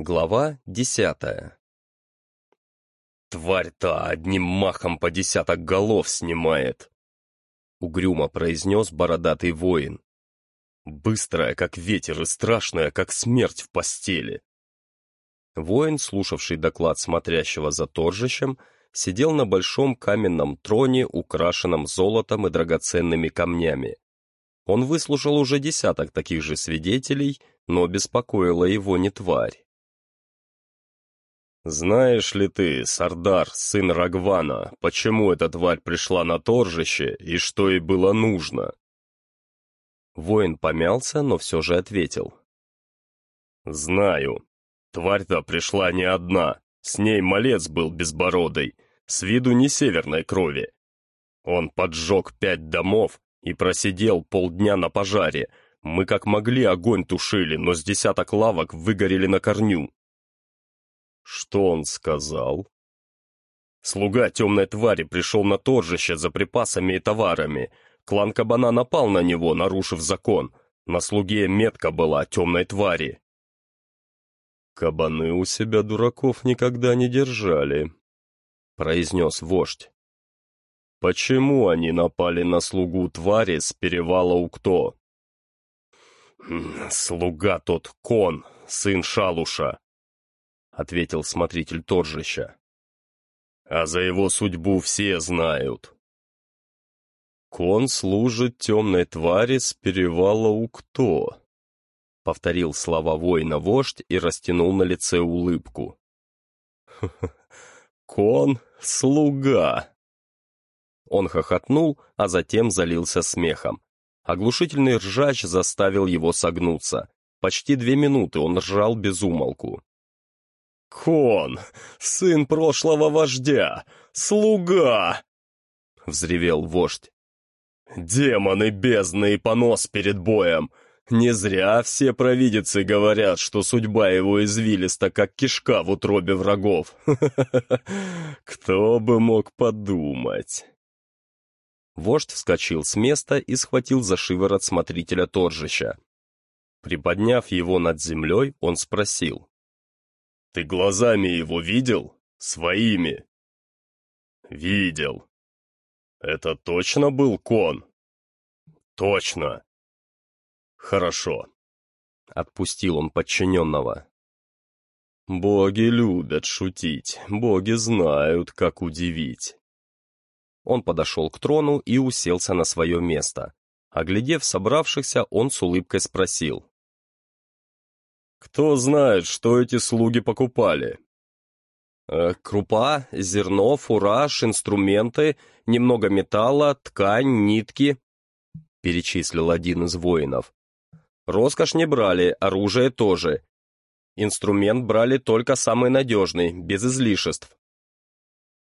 Глава десятая «Тварь-то одним махом по десяток голов снимает!» Угрюмо произнес бородатый воин. «Быстрая, как ветер, и страшная, как смерть в постели!» Воин, слушавший доклад смотрящего за торжищем, сидел на большом каменном троне, украшенном золотом и драгоценными камнями. Он выслушал уже десяток таких же свидетелей, но беспокоила его не тварь. «Знаешь ли ты, Сардар, сын Рагвана, почему эта тварь пришла на торжище и что ей было нужно?» Воин помялся, но все же ответил. «Знаю. Тварь-то пришла не одна. С ней малец был безбородый, с виду не северной крови. Он поджег пять домов и просидел полдня на пожаре. Мы как могли огонь тушили, но с десяток лавок выгорели на корню. Что он сказал? Слуга темной твари пришел на торжище за припасами и товарами. Клан Кабана напал на него, нарушив закон. На слуге метка была темной твари. «Кабаны у себя дураков никогда не держали», — произнес вождь. «Почему они напали на слугу твари с перевала Укто?» «Слуга тот Кон, сын Шалуша», ответил смотритель торжища. А за его судьбу все знают. Кон служит темной твари с перевала Укто, повторил слова воина вождь и растянул на лице улыбку. Кон — слуга. Он хохотнул, а затем залился смехом. Оглушительный ржач заставил его согнуться. Почти две минуты он ржал без умолку. «Кон, сын прошлого вождя, слуга!» — взревел вождь. «Демоны бездны и понос перед боем! Не зря все провидицы говорят, что судьба его извилиста, как кишка в утробе врагов. Кто бы мог подумать?» Вождь вскочил с места и схватил за шиворот смотрителя торжища. Приподняв его над землей, он спросил. Ты глазами его видел? Своими?» «Видел. Это точно был кон?» «Точно». «Хорошо». Отпустил он подчиненного. «Боги любят шутить, боги знают, как удивить». Он подошел к трону и уселся на свое место. Оглядев собравшихся, он с улыбкой спросил. Кто знает, что эти слуги покупали? Э, крупа, зерно, фураж, инструменты, немного металла, ткань, нитки, перечислил один из воинов. Роскошь не брали, оружие тоже. Инструмент брали только самый надежный, без излишеств.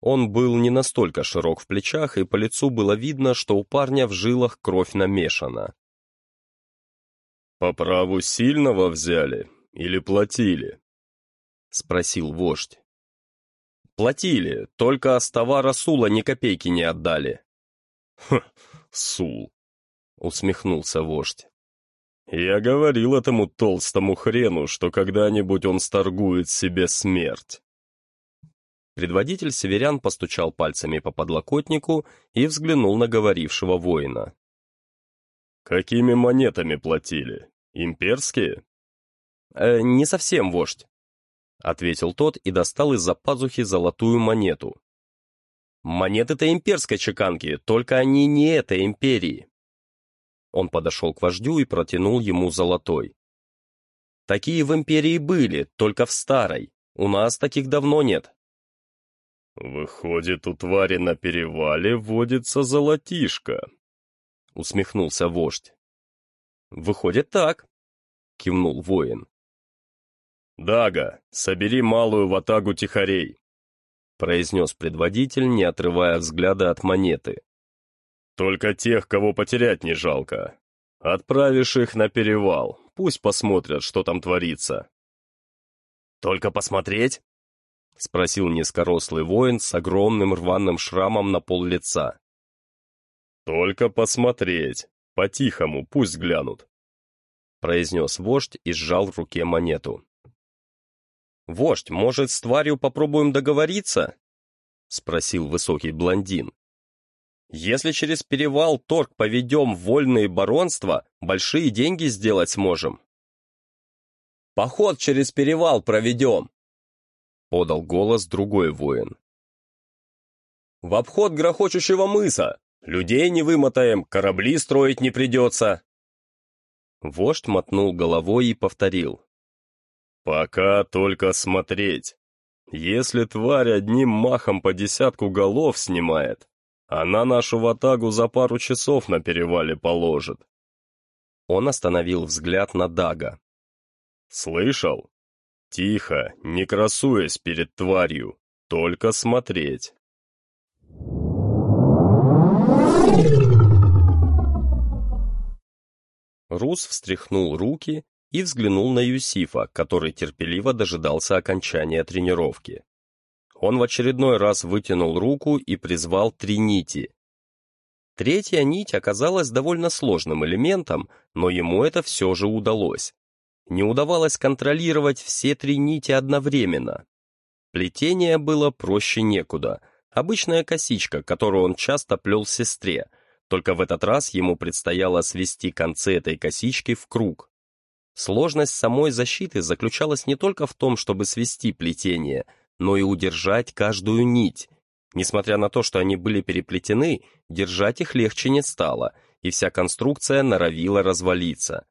Он был не настолько широк в плечах, и по лицу было видно, что у парня в жилах кровь намешана. «По праву сильного взяли или платили?» — спросил вождь. «Платили, только с товара Сула ни копейки не отдали». «Хм, Сул!» — усмехнулся вождь. «Я говорил этому толстому хрену, что когда-нибудь он сторгует себе смерть». Предводитель северян постучал пальцами по подлокотнику и взглянул на говорившего воина. «Какими монетами платили? Имперские?» э, «Не совсем вождь», — ответил тот и достал из-за пазухи золотую монету. «Монеты-то имперской чеканки, только они не этой империи». Он подошел к вождю и протянул ему золотой. «Такие в империи были, только в старой. У нас таких давно нет». «Выходит, у твари на перевале водится золотишко», — усмехнулся вождь. «Выходит так», — кивнул воин. «Дага, собери малую ватагу тихарей», — произнес предводитель, не отрывая взгляда от монеты. «Только тех, кого потерять не жалко. Отправишь их на перевал, пусть посмотрят, что там творится». «Только посмотреть?» — спросил низкорослый воин с огромным рваным шрамом на пол лица. «Только посмотреть. По-тихому, пусть глянут», — произнес вождь и сжал в руке монету. «Вождь, может, с тварью попробуем договориться?» — спросил высокий блондин. «Если через перевал торг поведем в вольные баронства, большие деньги сделать сможем». «Поход через перевал проведем», — подал голос другой воин. «В обход грохочущего мыса! Людей не вымотаем, корабли строить не придется!» Вождь мотнул головой и повторил. «Пока только смотреть. Если тварь одним махом по десятку голов снимает, она нашу ватагу за пару часов на перевале положит». Он остановил взгляд на Дага. «Слышал? Тихо, не красуясь перед тварью, только смотреть». Рус встряхнул руки и взглянул на Юсифа, который терпеливо дожидался окончания тренировки. Он в очередной раз вытянул руку и призвал три нити. Третья нить оказалась довольно сложным элементом, но ему это все же удалось. Не удавалось контролировать все три нити одновременно. Плетение было проще некуда. Обычная косичка, которую он часто плел сестре, только в этот раз ему предстояло свести концы этой косички в круг. Сложность самой защиты заключалась не только в том, чтобы свести плетение, но и удержать каждую нить. Несмотря на то, что они были переплетены, держать их легче не стало, и вся конструкция норовила развалиться.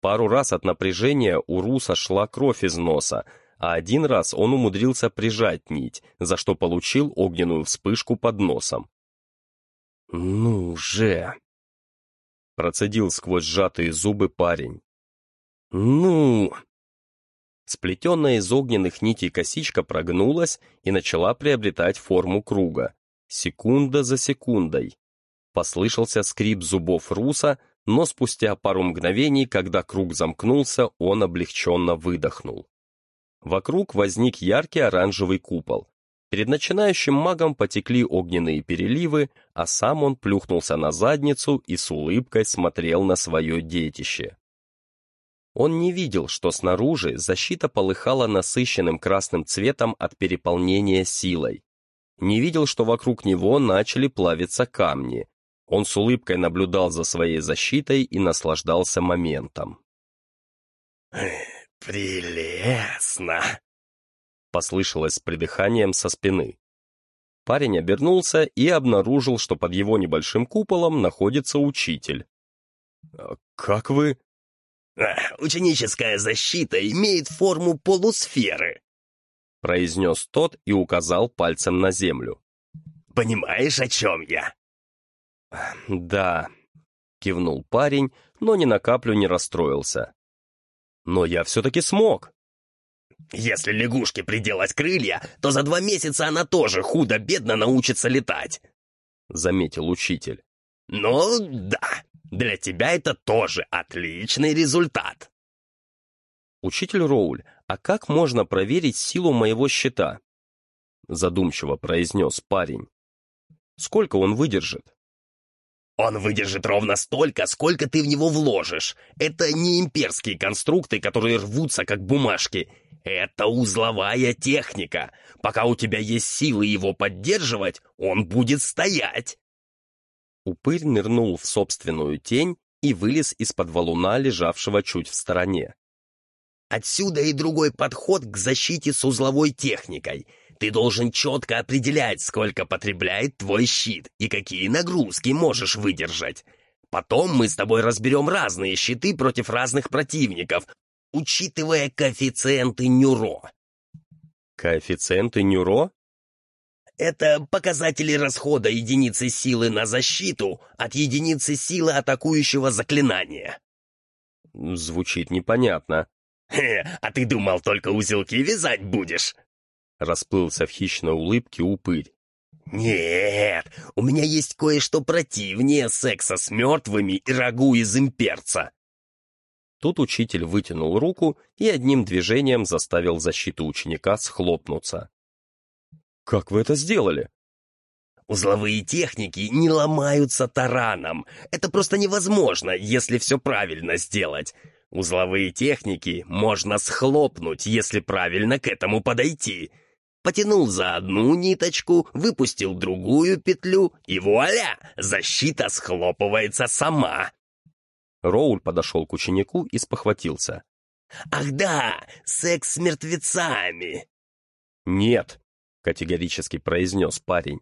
Пару раз от напряжения у Руса шла кровь из носа, а один раз он умудрился прижать нить, за что получил огненную вспышку под носом. «Ну же!» Процедил сквозь сжатые зубы парень. «Ну!» Сплетенная из огненных нитей косичка прогнулась и начала приобретать форму круга. Секунда за секундой. Послышался скрип зубов Руса, но спустя пару мгновений, когда круг замкнулся, он облегченно выдохнул. Вокруг возник яркий оранжевый купол. Перед начинающим магом потекли огненные переливы, а сам он плюхнулся на задницу и с улыбкой смотрел на свое детище. Он не видел, что снаружи защита полыхала насыщенным красным цветом от переполнения силой. Не видел, что вокруг него начали плавиться камни. Он с улыбкой наблюдал за своей защитой и наслаждался моментом. «Прелестно!» Послышалось с придыханием со спины. Парень обернулся и обнаружил, что под его небольшим куполом находится учитель. «Как вы...» «Ученическая защита имеет форму полусферы», произнес тот и указал пальцем на землю. «Понимаешь, о чем я?» «Да», — кивнул парень, но ни на каплю не расстроился. «Но я все-таки смог». «Если лягушке приделать крылья, то за два месяца она тоже худо-бедно научится летать», — заметил учитель. «Ну, да, для тебя это тоже отличный результат. Учитель Роуль, а как можно проверить силу моего щита? Задумчиво произнес парень. Сколько он выдержит? Он выдержит ровно столько, сколько ты в него вложишь. Это не имперские конструкты, которые рвутся как бумажки. Это узловая техника. Пока у тебя есть силы его поддерживать, он будет стоять. Упырь нырнул в собственную тень и вылез из-под валуна, лежавшего чуть в стороне. «Отсюда и другой подход к защите с узловой техникой. Ты должен четко определять, сколько потребляет твой щит и какие нагрузки можешь выдержать. Потом мы с тобой разберем разные щиты против разных противников, учитывая коэффициенты Нюро». «Коэффициенты Нюро?» Это показатели расхода единицы силы на защиту от единицы силы атакующего заклинания. Звучит непонятно. Хе, а ты думал, только узелки вязать будешь? Расплылся в хищной улыбке упырь. «Нет, у меня есть кое-что противнее секса с мертвыми и рагу из имперца». Тут учитель вытянул руку и одним движением заставил защиту ученика схлопнуться. Как вы это сделали? Узловые техники не ломаются тараном. Это просто невозможно, если все правильно сделать. Узловые техники можно схлопнуть, если правильно к этому подойти. Потянул за одну ниточку, выпустил другую петлю, и вуаля, защита схлопывается сама. Роуль подошел к ученику и спохватился. «Ах да, секс с мертвецами!» «Нет», — категорически произнес парень.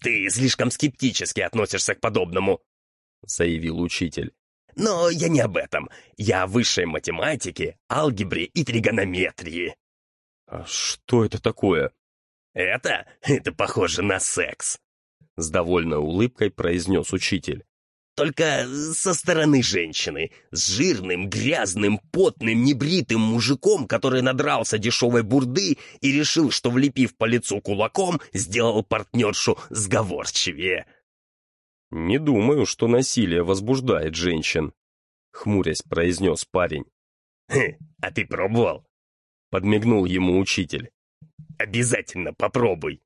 «Ты слишком скептически относишься к подобному», — заявил учитель. «Но я не об этом. Я о высшей математике, алгебре и тригонометрии». «А что это такое?» «Это? Это похоже на секс», — с довольной улыбкой произнес учитель. Только со стороны женщины, с жирным, грязным, потным, небритым мужиком, который надрался дешевой бурды и решил, что, влепив по лицу кулаком, сделал партнершу сговорчивее. «Не думаю, что насилие возбуждает женщин», — хмурясь произнес парень. «Хм, а ты пробовал?» — подмигнул ему учитель. «Обязательно попробуй».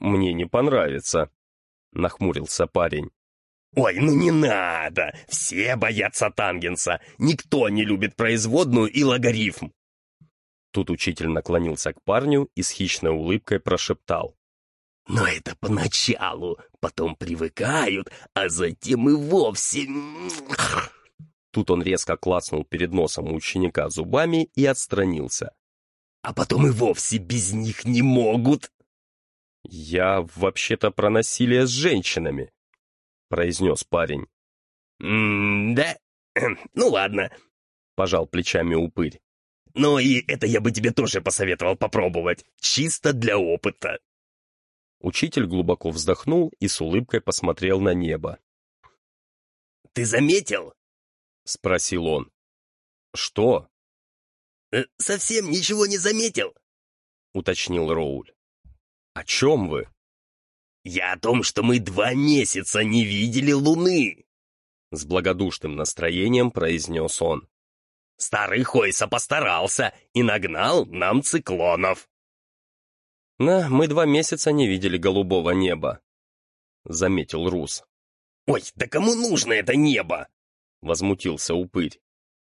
«Мне не понравится», — нахмурился парень. «Ой, ну не надо! Все боятся тангенса! Никто не любит производную и логарифм!» Тут учитель наклонился к парню и с хищной улыбкой прошептал. «Но это поначалу, потом привыкают, а затем и вовсе...» Тут он резко клацнул перед носом ученика зубами и отстранился. «А потом и вовсе без них не могут!» «Я вообще-то про насилие с женщинами», — произнес парень. «М-да? Ну ладно», — пожал плечами упырь. «Но и это я бы тебе тоже посоветовал попробовать, чисто для опыта». Учитель глубоко вздохнул и с улыбкой посмотрел на небо. «Ты заметил?» — спросил он. «Что?» «Э, «Совсем ничего не заметил?» — уточнил Роуль. «О чем вы?» «Я о том, что мы два месяца не видели Луны!» С благодушным настроением произнес он. «Старый Хойса постарался и нагнал нам циклонов!» «На, мы два месяца не видели голубого неба», — заметил Рус. «Ой, да кому нужно это небо?» — возмутился упырь.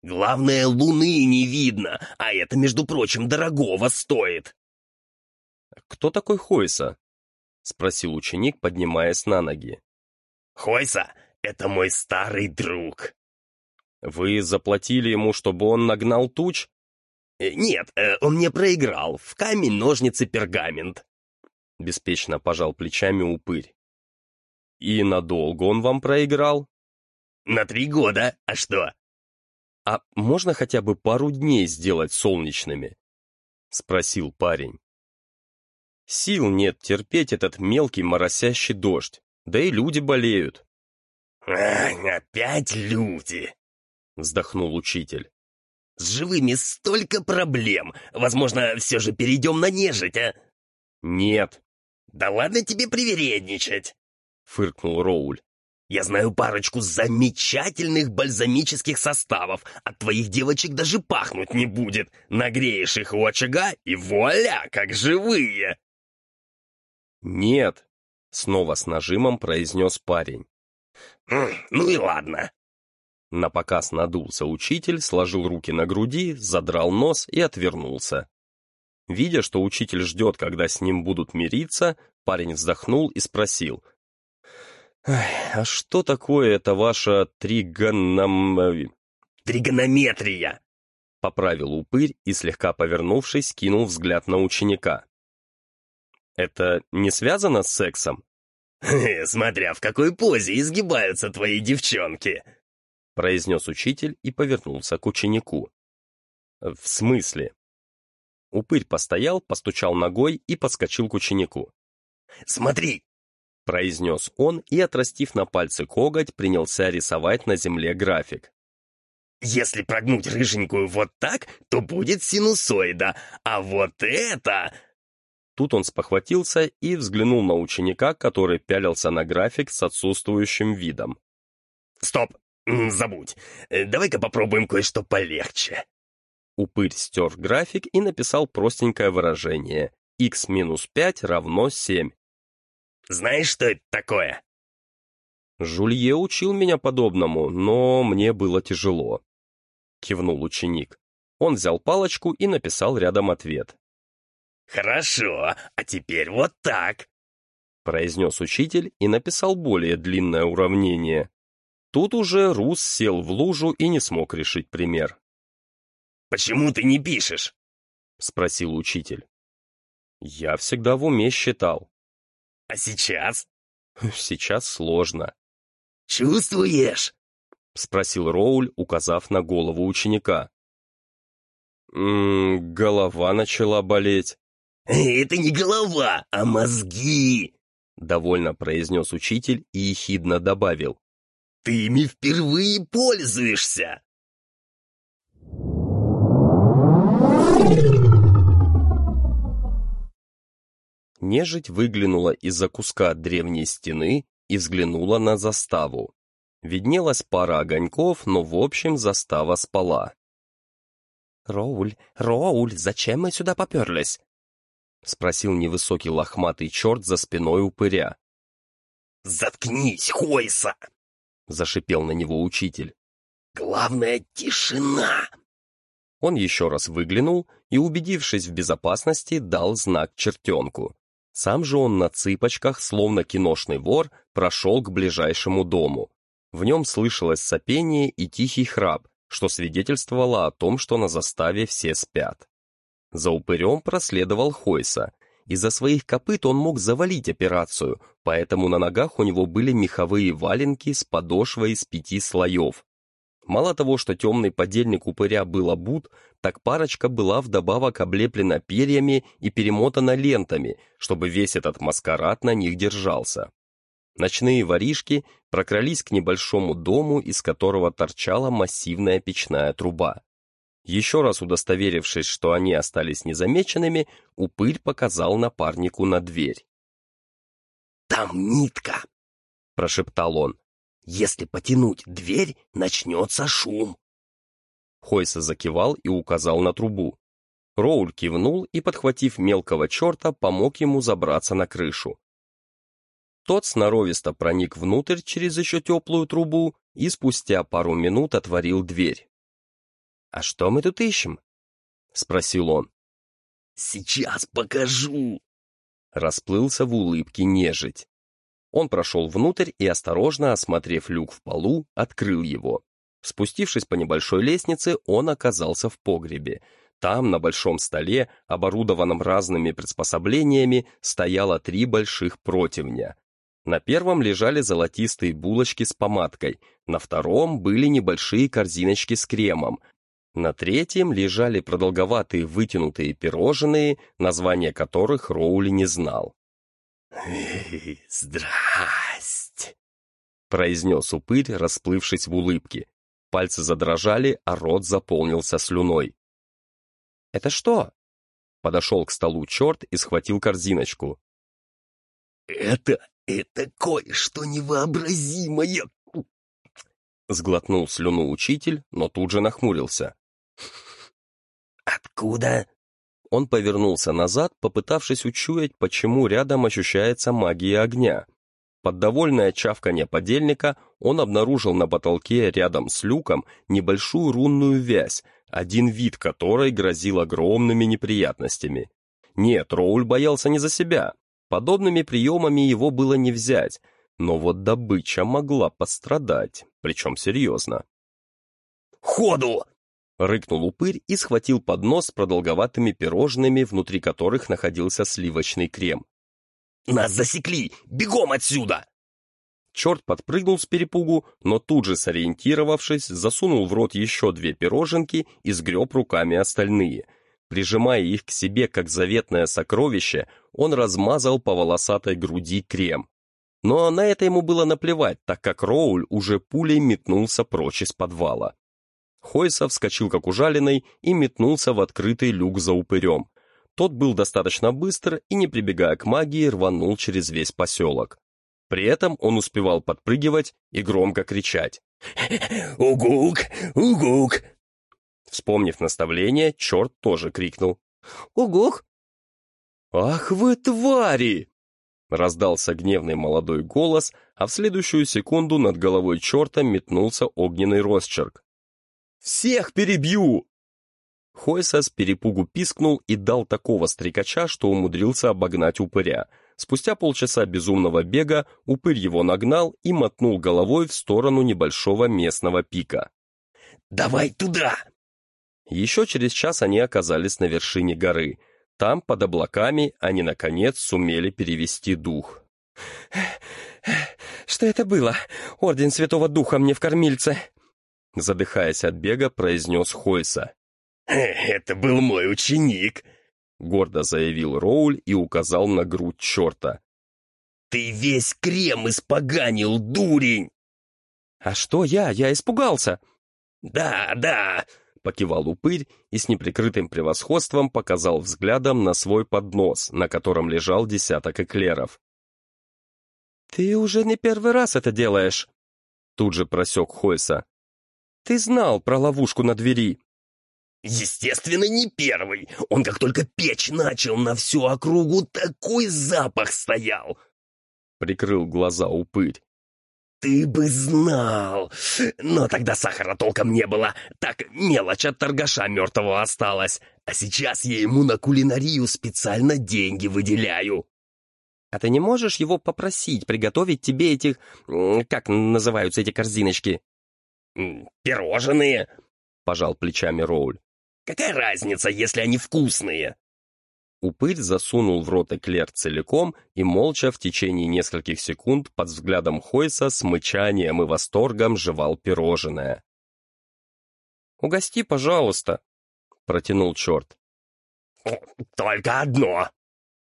«Главное, луны не видно, а это, между прочим, дорогого стоит!» «Кто такой Хойса?» — спросил ученик, поднимаясь на ноги. «Хойса, это мой старый друг». «Вы заплатили ему, чтобы он нагнал туч?» э, «Нет, э, он мне проиграл. В камень, ножницы, пергамент». Беспечно пожал плечами упырь. «И надолго он вам проиграл?» «На три года. А что?» «А можно хотя бы пару дней сделать солнечными?» — спросил парень. Сил нет терпеть этот мелкий моросящий дождь, да и люди болеют. «Опять люди!» — вздохнул учитель. «С живыми столько проблем! Возможно, все же перейдем на нежить, а?» «Нет». «Да ладно тебе привередничать!» — фыркнул Роуль. «Я знаю парочку замечательных бальзамических составов. От твоих девочек даже пахнуть не будет. Нагреешь их у очага, и вуаля, как живые!» «Нет», — снова с нажимом произнес парень. «Ну и ладно». На показ надулся учитель, сложил руки на груди, задрал нос и отвернулся. Видя, что учитель ждет, когда с ним будут мириться, парень вздохнул и спросил. «А что такое это ваша тригоном...» «Тригонометрия!» — поправил упырь и, слегка повернувшись, кинул взгляд на ученика. Это не связано с сексом? «Смотря в какой позе изгибаются твои девчонки!» произнес учитель и повернулся к ученику. «В смысле?» Упырь постоял, постучал ногой и подскочил к ученику. «Смотри!» Произнес он и, отрастив на пальце коготь, принялся рисовать на земле график. «Если прогнуть рыженькую вот так, то будет синусоида, а вот это...» Тут он спохватился и взглянул на ученика, который пялился на график с отсутствующим видом. «Стоп! Забудь! Давай-ка попробуем кое-что полегче!» Упырь стер график и написал простенькое выражение. x минус 5 равно 7. «Знаешь, что это такое?» Жулье учил меня подобному, но мне было тяжело. кивнул ученик. Он взял палочку и написал рядом ответ. «Хорошо, а теперь вот так», — произнес учитель и написал более длинное уравнение. Тут уже Рус сел в лужу и не смог решить пример. «Почему ты не пишешь?» — спросил учитель. «Я всегда в уме считал». «А сейчас?» «Сейчас сложно». «Чувствуешь?» — спросил Роуль, указав на голову ученика. «М -м, голова начала болеть». «Это не голова, а мозги!» — довольно произнес учитель и ехидно добавил. «Ты ими впервые пользуешься!» Нежить выглянула из-за куска древней стены и взглянула на заставу. Виднелась пара огоньков, но в общем застава спала. «Роуль, Роуль, зачем мы сюда поперлись?» — спросил невысокий лохматый черт за спиной упыря. «Заткнись, Хойса!» — зашипел на него учитель. «Главное — тишина!» Он еще раз выглянул и, убедившись в безопасности, дал знак чертенку. Сам же он на цыпочках, словно киношный вор, прошел к ближайшему дому. В нем слышалось сопение и тихий храп, что свидетельствовало о том, что на заставе все спят. За упырем проследовал Хойса. Из-за своих копыт он мог завалить операцию, поэтому на ногах у него были меховые валенки с подошвой из пяти слоев. Мало того, что темный подельник упыря был обут, так парочка была вдобавок облеплена перьями и перемотана лентами, чтобы весь этот маскарад на них держался. Ночные воришки прокрались к небольшому дому, из которого торчала массивная печная труба. Еще раз удостоверившись, что они остались незамеченными, упырь показал напарнику на дверь. «Там нитка!» — прошептал он. «Если потянуть дверь, начнется шум!» Хойса закивал и указал на трубу. Роуль кивнул и, подхватив мелкого черта, помог ему забраться на крышу. Тот сноровисто проник внутрь через еще теплую трубу и спустя пару минут отворил дверь. «А что мы тут ищем?» — спросил он. «Сейчас покажу!» Расплылся в улыбке нежить. Он прошел внутрь и, осторожно осмотрев люк в полу, открыл его. Спустившись по небольшой лестнице, он оказался в погребе. Там, на большом столе, оборудованном разными приспособлениями, стояло три больших противня. На первом лежали золотистые булочки с помадкой, на втором были небольшие корзиночки с кремом, на третьем лежали продолговатые вытянутые пирожные, название которых Роули не знал. «Здрасте!» — произнес упырь, расплывшись в улыбке. Пальцы задрожали, а рот заполнился слюной. «Это что?» Подошел к столу черт и схватил корзиночку. «Это это кое-что невообразимое!» Сглотнул слюну учитель, но тут же нахмурился. «Откуда?» Он повернулся назад, попытавшись учуять, почему рядом ощущается магия огня. Под довольное чавканье подельника он обнаружил на потолке рядом с люком небольшую рунную вязь, один вид которой грозил огромными неприятностями. Нет, Роуль боялся не за себя, Подобными приемами его было не взять, но вот добыча могла пострадать, причем серьезно. «Ходу!» — рыкнул упырь и схватил поднос с продолговатыми пирожными, внутри которых находился сливочный крем. «Нас засекли! Бегом отсюда!» Черт подпрыгнул с перепугу, но тут же, сориентировавшись, засунул в рот еще две пироженки и сгреб руками остальные — Прижимая их к себе как заветное сокровище, он размазал по волосатой груди крем. Но на это ему было наплевать, так как Роуль уже пулей метнулся прочь из подвала. Хойса вскочил как ужаленный и метнулся в открытый люк за упырем. Тот был достаточно быстр и, не прибегая к магии, рванул через весь поселок. При этом он успевал подпрыгивать и громко кричать. «Угук! Угук! Вспомнив наставление, черт тоже крикнул. «Угух!» «Ах вы твари!» Раздался гневный молодой голос, а в следующую секунду над головой черта метнулся огненный росчерк. Всех перебью!» Хойса с перепугу пискнул и дал такого стрекача, что умудрился обогнать упыря. Спустя полчаса безумного бега упырь его нагнал и мотнул головой в сторону небольшого местного пика. «Давай туда!» Еще через час они оказались на вершине горы. Там, под облаками, они, наконец, сумели перевести дух. «Что это было? Орден Святого Духа мне в кормильце!» Задыхаясь от бега, произнес Хойса. «Это был мой ученик», — гордо заявил Роуль и указал на грудь черта. «Ты весь крем испоганил, дурень!» «А что я? Я испугался!» «Да, да!» — покивал упырь и с неприкрытым превосходством показал взглядом на свой поднос, на котором лежал десяток эклеров. «Ты уже не первый раз это делаешь!» Тут же просек Хойса. «Ты знал про ловушку на двери!» Естественно, не первый. Он как только печь начал на всю округу, такой запах стоял. Прикрыл глаза упырь. Ты бы знал. Но тогда сахара толком не было. Так мелочь от торгаша мертвого осталась. А сейчас я ему на кулинарию специально деньги выделяю. А ты не можешь его попросить приготовить тебе этих... Как называются эти корзиночки? Пирожные, пожал плечами Роуль. Какая разница, если они вкусные? Упырь засунул в рот эклер целиком и молча в течение нескольких секунд под взглядом Хойса с мычанием и восторгом жевал пирожное. «Угости, пожалуйста», — протянул черт. «Только одно».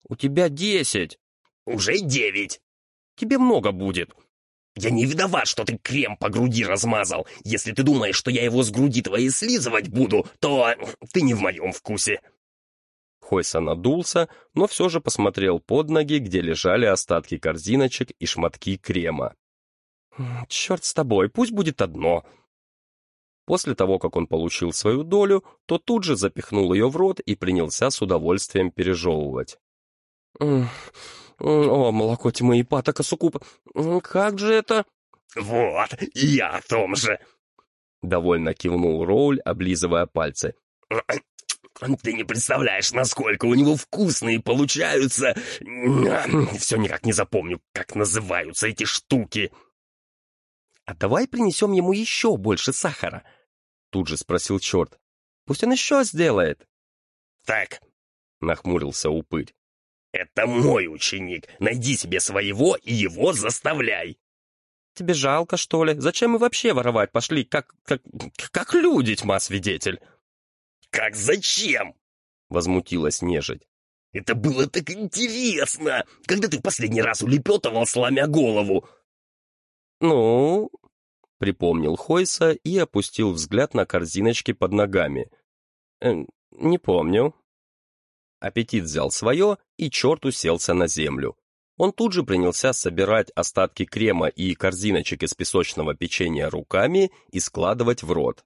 «У тебя десять». «Уже девять». «Тебе много будет». «Я не виноват, что ты крем по груди размазал. Если ты думаешь, что я его с груди твоей слизывать буду, то ты не в моем вкусе». Хойса надулся, но все же посмотрел под ноги, где лежали остатки корзиночек и шматки крема. «Черт с тобой, пусть будет одно». После того, как он получил свою долю, то тут же запихнул ее в рот и принялся с удовольствием пережевывать. «О, молоко тьмы и патока суккуба! Как же это...» «Вот, я о том же!» Довольно кивнул Роуль, облизывая пальцы. «Ты не представляешь, насколько у него вкусные получаются! Все никак не запомню, как называются эти штуки!» «А давай принесем ему еще больше сахара?» Тут же спросил черт. «Пусть он еще сделает!» «Так!» — нахмурился упырь. «Это мой ученик. Найди себе своего и его заставляй». «Тебе жалко, что ли? Зачем мы вообще воровать пошли, как... как... как люди, тьма свидетель?» «Как зачем?» — возмутилась нежить. «Это было так интересно! Когда ты в последний раз улепетывал, сломя голову?» «Ну...» — припомнил Хойса и опустил взгляд на корзиночки под ногами. «Э, «Не помню». Аппетит взял свое, и черт уселся на землю. Он тут же принялся собирать остатки крема и корзиночек из песочного печенья руками и складывать в рот.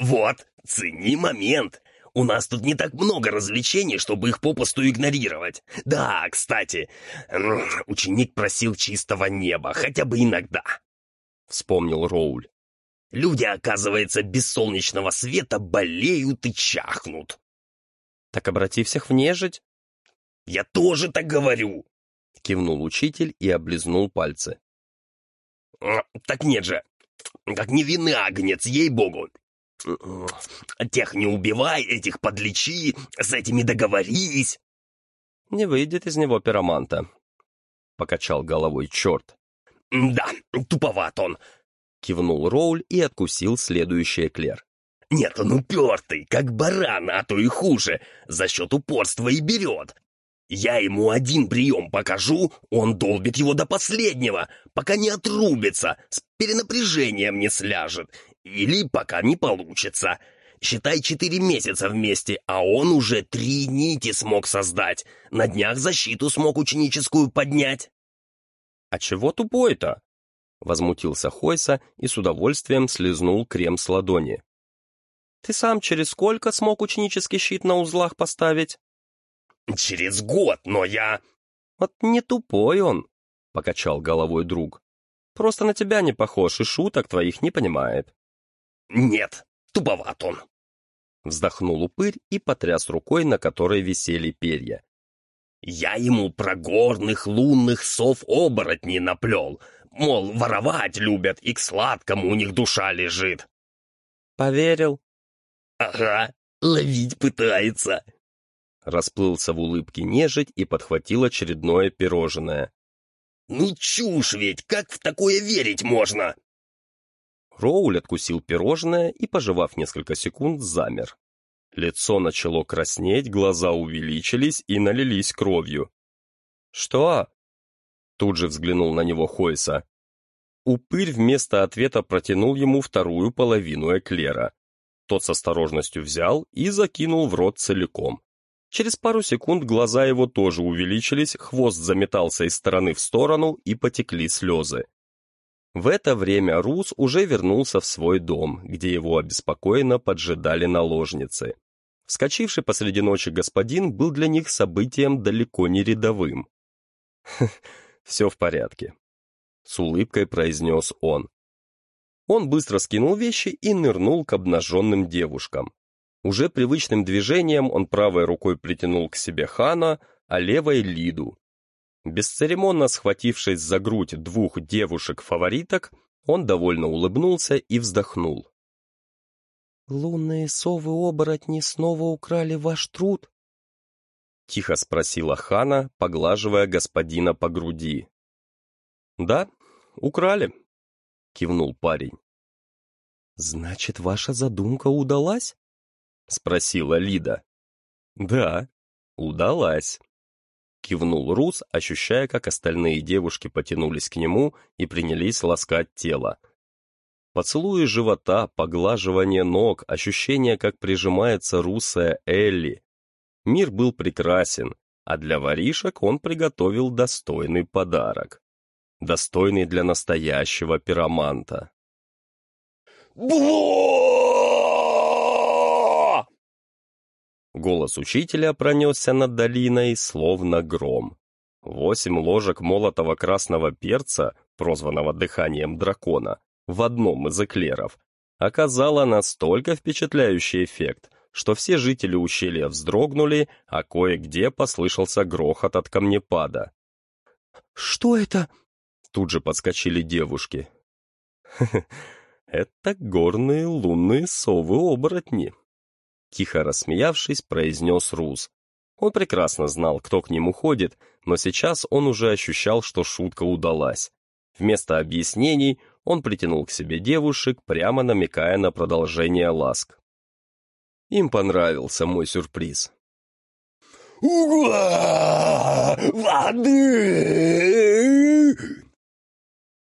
«Вот, цени момент. У нас тут не так много развлечений, чтобы их попусту игнорировать. Да, кстати, ученик просил чистого неба, хотя бы иногда», — вспомнил Роуль. «Люди, оказывается, без солнечного света болеют и чахнут». Так обрати всех в нежить. Я тоже так говорю. Кивнул учитель и облизнул пальцы. Так нет же, как невинный агнец, ей-богу. Тех не убивай, этих подлечи, с этими договорись. Не выйдет из него пироманта. Покачал головой черт. Да, туповат он. Кивнул Роуль и откусил следующий эклер. Нет, он упертый, как баран, а то и хуже. За счет упорства и берет. Я ему один прием покажу, он долбит его до последнего, пока не отрубится, с перенапряжением не сляжет. Или пока не получится. Считай четыре месяца вместе, а он уже три нити смог создать. На днях защиту смог ученическую поднять. «А чего тупой-то?» Возмутился Хойса и с удовольствием слезнул крем с ладони. Ты сам через сколько смог ученический щит на узлах поставить? Через год, но я... Вот не тупой он, покачал головой друг. Просто на тебя не похож и шуток твоих не понимает. Нет, туповат он. Вздохнул упырь и потряс рукой, на которой висели перья. Я ему про горных лунных сов-оборотней наплел. Мол, воровать любят, и к сладкому у них душа лежит. Поверил? Ага, ловить пытается. Расплылся в улыбке нежить и подхватил очередное пирожное. Ну чушь ведь, как в такое верить можно? Роуль откусил пирожное и, пожевав несколько секунд, замер. Лицо начало краснеть, глаза увеличились и налились кровью. «Что?» Тут же взглянул на него Хойса. Упырь вместо ответа протянул ему вторую половину эклера. Тот с осторожностью взял и закинул в рот целиком. Через пару секунд глаза его тоже увеличились, хвост заметался из стороны в сторону и потекли слезы. В это время Рус уже вернулся в свой дом, где его обеспокоенно поджидали наложницы. Вскочивший посреди ночи господин был для них событием далеко не рядовым. «Все в порядке», — с улыбкой произнес он. Он быстро скинул вещи и нырнул к обнаженным девушкам. Уже привычным движением он правой рукой притянул к себе Хана, а левой — Лиду. Бесцеремонно схватившись за грудь двух девушек-фавориток, он довольно улыбнулся и вздохнул. «Лунные совы-оборотни снова украли ваш труд?» Тихо спросила Хана, поглаживая господина по груди. «Да, украли», — кивнул парень. «Значит, ваша задумка удалась?» — спросила Лида. «Да, удалась», — кивнул Рус, ощущая, как остальные девушки потянулись к нему и принялись ласкать тело. Поцелуи живота, поглаживание ног, ощущение, как прижимается русая Элли. Мир был прекрасен, а для воришек он приготовил достойный подарок. Достойный для настоящего пироманта. Бво! Голос учителя пронесся над долиной, словно гром. Восемь ложек молотого красного перца, прозванного дыханием дракона, в одном из эклеров, оказала настолько впечатляющий эффект, что все жители ущелья вздрогнули, а кое-где послышался грохот от камнепада. «Что это?» Тут же подскочили девушки. «Это горные лунные совы-оборотни», Тихо рассмеявшись, произнес Рус. Он прекрасно знал, кто к нему ходит, но сейчас он уже ощущал, что шутка удалась. Вместо объяснений он притянул к себе девушек, прямо намекая на продолжение ласк. Им понравился мой сюрприз. Угла! Воды!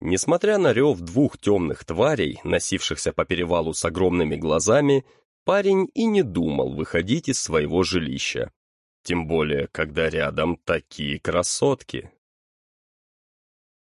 Несмотря на рев двух темных тварей, носившихся по перевалу с огромными глазами, парень и не думал выходить из своего жилища. Тем более, когда рядом такие красотки.